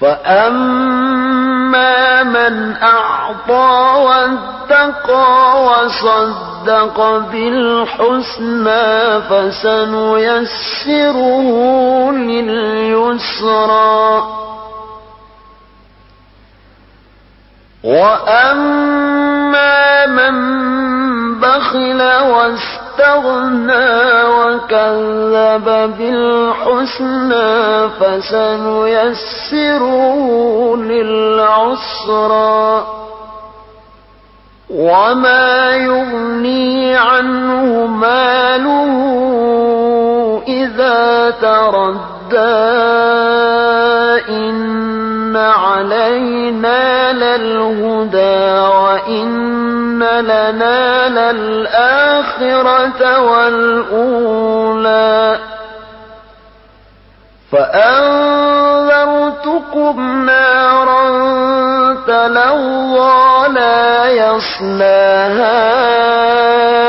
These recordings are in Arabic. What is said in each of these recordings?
فأما من أعطى واتقى وصدق بالحسنى فسنيسره لليسرى. وأما واستغنى وكذب بالحسنى فسنيسره للعسرى وما يغني عنه ماله إذا إن علينا للهدى وإن لنا للآخرة والأولى فأنذرتكم نارا تلوى لا يصلاها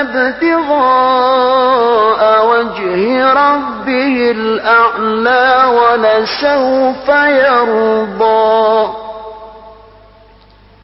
ابتغاء وجه ربه الأعلى ولسوف يرضى.